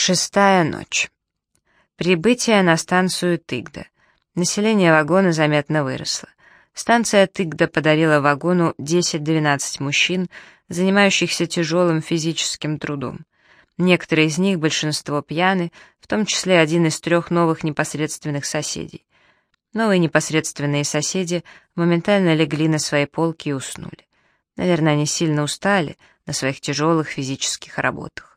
Шестая ночь. Прибытие на станцию Тыгда. Население вагона заметно выросло. Станция Тыгда подарила вагону 10-12 мужчин, занимающихся тяжелым физическим трудом. Некоторые из них, большинство пьяны, в том числе один из трех новых непосредственных соседей. Новые непосредственные соседи моментально легли на свои полки и уснули. Наверное, они сильно устали на своих тяжелых физических работах.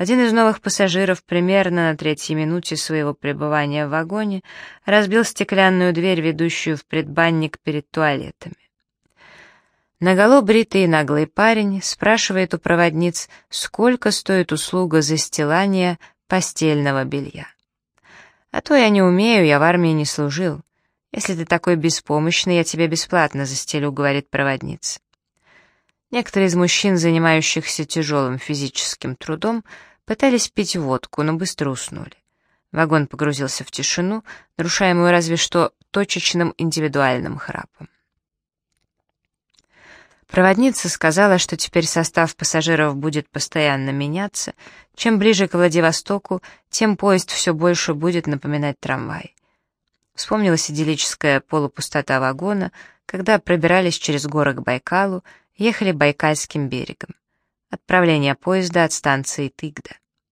Один из новых пассажиров примерно на третьей минуте своего пребывания в вагоне разбил стеклянную дверь, ведущую в предбанник перед туалетами. Наголо бритый и наглый парень спрашивает у проводниц, сколько стоит услуга застилания постельного белья. «А то я не умею, я в армии не служил. Если ты такой беспомощный, я тебе бесплатно застелю», — говорит проводница. Некоторые из мужчин, занимающихся тяжелым физическим трудом, Пытались пить водку, но быстро уснули. Вагон погрузился в тишину, нарушаемую разве что точечным индивидуальным храпом. Проводница сказала, что теперь состав пассажиров будет постоянно меняться. Чем ближе к Владивостоку, тем поезд все больше будет напоминать трамвай. Вспомнилась идиллическая полупустота вагона, когда пробирались через горы к Байкалу, ехали Байкальским берегом. Отправление поезда от станции Тыгда.